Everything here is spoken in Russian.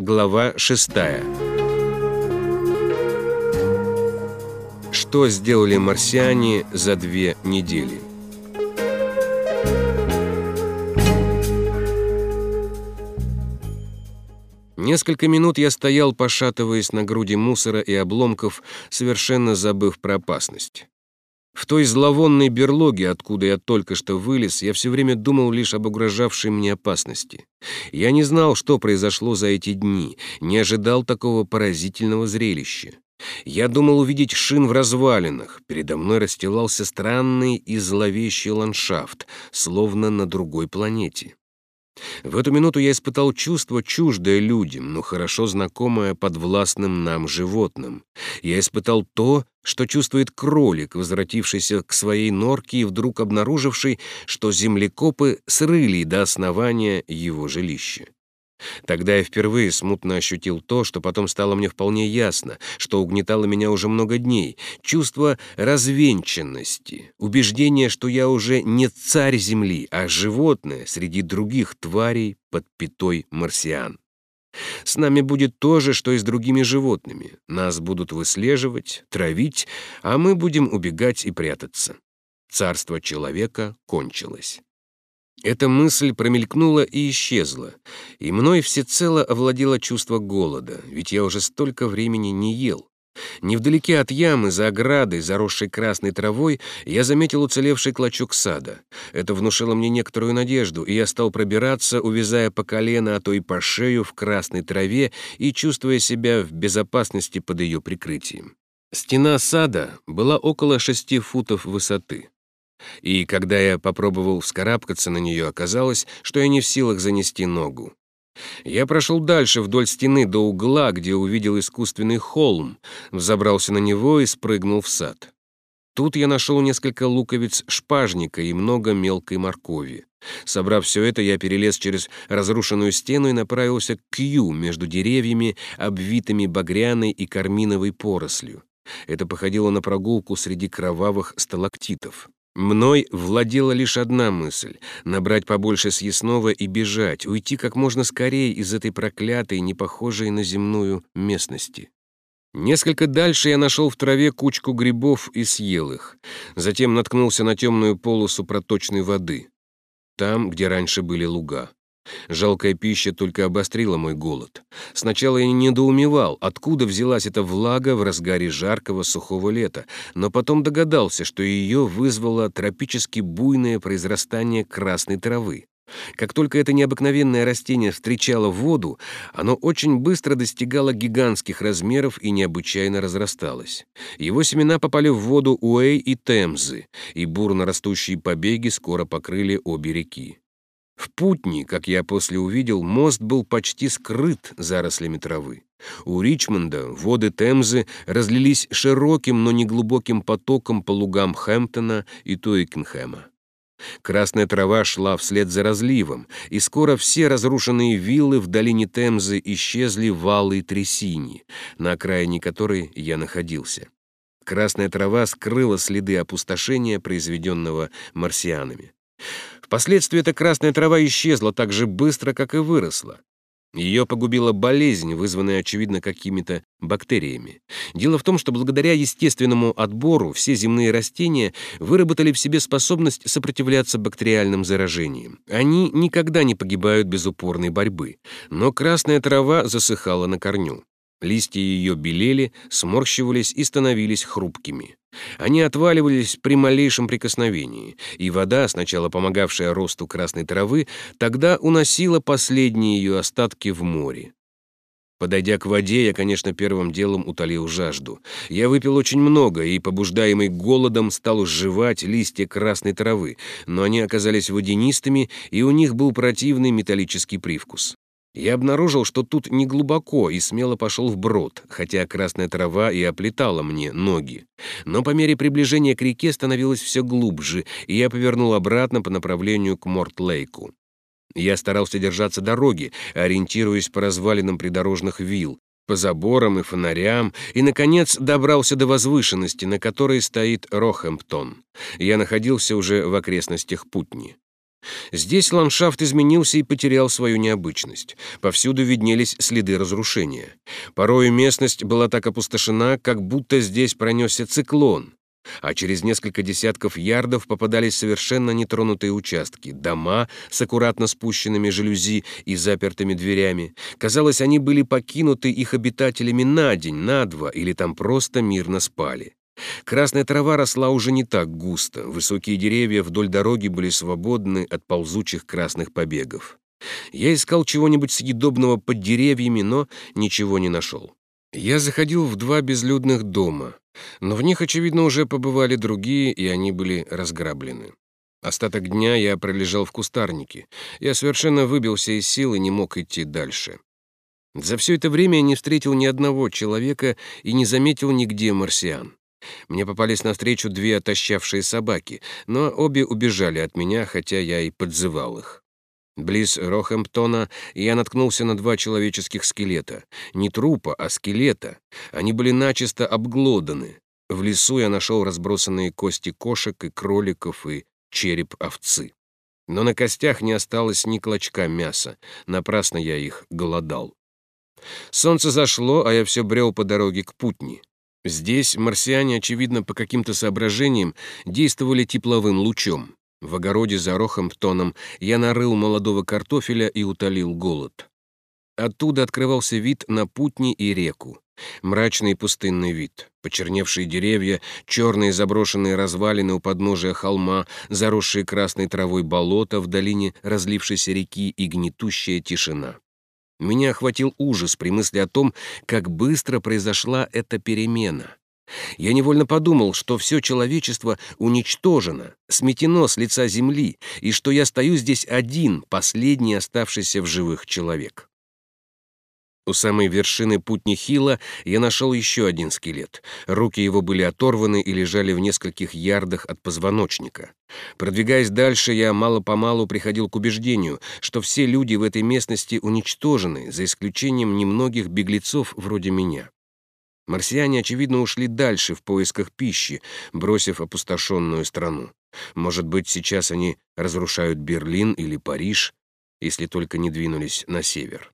Глава 6. Что сделали марсиане за две недели? Несколько минут я стоял, пошатываясь на груди мусора и обломков, совершенно забыв про опасность. В той зловонной берлоге, откуда я только что вылез, я все время думал лишь об угрожавшей мне опасности. Я не знал, что произошло за эти дни, не ожидал такого поразительного зрелища. Я думал увидеть шин в развалинах. Передо мной расстилался странный и зловещий ландшафт, словно на другой планете. В эту минуту я испытал чувство, чуждое людям, но хорошо знакомое подвластным нам животным. Я испытал то, что чувствует кролик, возвратившийся к своей норке и вдруг обнаруживший, что землекопы срыли до основания его жилища. Тогда я впервые смутно ощутил то, что потом стало мне вполне ясно, что угнетало меня уже много дней, чувство развенчанности, убеждение, что я уже не царь Земли, а животное среди других тварей под пятой марсиан. С нами будет то же, что и с другими животными. Нас будут выслеживать, травить, а мы будем убегать и прятаться. Царство человека кончилось. Эта мысль промелькнула и исчезла, и мной всецело овладело чувство голода, ведь я уже столько времени не ел. Невдалеке от ямы, за оградой, заросшей красной травой, я заметил уцелевший клочок сада. Это внушило мне некоторую надежду, и я стал пробираться, увязая по колено, а то и по шею в красной траве и чувствуя себя в безопасности под ее прикрытием. Стена сада была около шести футов высоты. И когда я попробовал вскарабкаться на нее, оказалось, что я не в силах занести ногу. Я прошел дальше вдоль стены до угла, где увидел искусственный холм, взобрался на него и спрыгнул в сад. Тут я нашел несколько луковиц шпажника и много мелкой моркови. Собрав все это, я перелез через разрушенную стену и направился к Ю между деревьями, обвитыми багряной и карминовой порослью. Это походило на прогулку среди кровавых сталактитов. Мной владела лишь одна мысль — набрать побольше съестного и бежать, уйти как можно скорее из этой проклятой, не похожей на земную местности. Несколько дальше я нашел в траве кучку грибов и съел их. Затем наткнулся на темную полосу проточной воды. Там, где раньше были луга. Жалкая пища только обострила мой голод. Сначала я недоумевал, откуда взялась эта влага в разгаре жаркого сухого лета, но потом догадался, что ее вызвало тропически буйное произрастание красной травы. Как только это необыкновенное растение встречало воду, оно очень быстро достигало гигантских размеров и необычайно разрасталось. Его семена попали в воду Уэй и Темзы, и бурно растущие побеги скоро покрыли обе реки. В Путни, как я после увидел, мост был почти скрыт зарослями травы. У Ричмонда воды Темзы разлились широким, но неглубоким потоком по лугам Хэмптона и Туикенхэма. Красная трава шла вслед за разливом, и скоро все разрушенные виллы в долине Темзы исчезли в алой трясине, на окраине которой я находился. Красная трава скрыла следы опустошения, произведенного марсианами. Впоследствии эта красная трава исчезла так же быстро, как и выросла. Ее погубила болезнь, вызванная, очевидно, какими-то бактериями. Дело в том, что благодаря естественному отбору все земные растения выработали в себе способность сопротивляться бактериальным заражениям. Они никогда не погибают без упорной борьбы. Но красная трава засыхала на корню. Листья ее белели, сморщивались и становились хрупкими. Они отваливались при малейшем прикосновении, и вода, сначала помогавшая росту красной травы, тогда уносила последние ее остатки в море. Подойдя к воде, я, конечно, первым делом утолил жажду. Я выпил очень много и, побуждаемый голодом, стал сживать листья красной травы, но они оказались водянистыми, и у них был противный металлический привкус. Я обнаружил, что тут не глубоко и смело пошел вброд, хотя красная трава и оплетала мне ноги. Но по мере приближения к реке становилось все глубже, и я повернул обратно по направлению к Морт-Лейку. Я старался держаться дороги, ориентируясь по развалинам придорожных вилл, по заборам и фонарям, и, наконец, добрался до возвышенности, на которой стоит Рохэмптон. Я находился уже в окрестностях Путни. Здесь ландшафт изменился и потерял свою необычность. Повсюду виднелись следы разрушения. Порою местность была так опустошена, как будто здесь пронесся циклон. А через несколько десятков ярдов попадались совершенно нетронутые участки, дома с аккуратно спущенными жалюзи и запертыми дверями. Казалось, они были покинуты их обитателями на день, на два, или там просто мирно спали. Красная трава росла уже не так густо, высокие деревья вдоль дороги были свободны от ползучих красных побегов. Я искал чего-нибудь съедобного под деревьями, но ничего не нашел. Я заходил в два безлюдных дома, но в них, очевидно, уже побывали другие, и они были разграблены. Остаток дня я пролежал в кустарнике. Я совершенно выбился из сил и не мог идти дальше. За все это время я не встретил ни одного человека и не заметил нигде марсиан. Мне попались навстречу две отощавшие собаки, но обе убежали от меня, хотя я и подзывал их. Близ Рохэмптона я наткнулся на два человеческих скелета. Не трупа, а скелета. Они были начисто обглоданы. В лесу я нашел разбросанные кости кошек и кроликов и череп овцы. Но на костях не осталось ни клочка мяса. Напрасно я их голодал. Солнце зашло, а я все брел по дороге к Путни. Здесь марсиане, очевидно, по каким-то соображениям действовали тепловым лучом. В огороде за Рохамптоном я нарыл молодого картофеля и утолил голод. Оттуда открывался вид на путни и реку. Мрачный пустынный вид, почерневшие деревья, черные заброшенные развалины у подножия холма, заросшие красной травой болота в долине разлившейся реки и гнетущая тишина. Меня охватил ужас при мысли о том, как быстро произошла эта перемена. Я невольно подумал, что все человечество уничтожено, сметено с лица земли, и что я стою здесь один, последний оставшийся в живых человек. У самой вершины путни Хила я нашел еще один скелет. Руки его были оторваны и лежали в нескольких ярдах от позвоночника. Продвигаясь дальше, я мало-помалу приходил к убеждению, что все люди в этой местности уничтожены, за исключением немногих беглецов вроде меня. Марсиане, очевидно, ушли дальше в поисках пищи, бросив опустошенную страну. Может быть, сейчас они разрушают Берлин или Париж, если только не двинулись на север.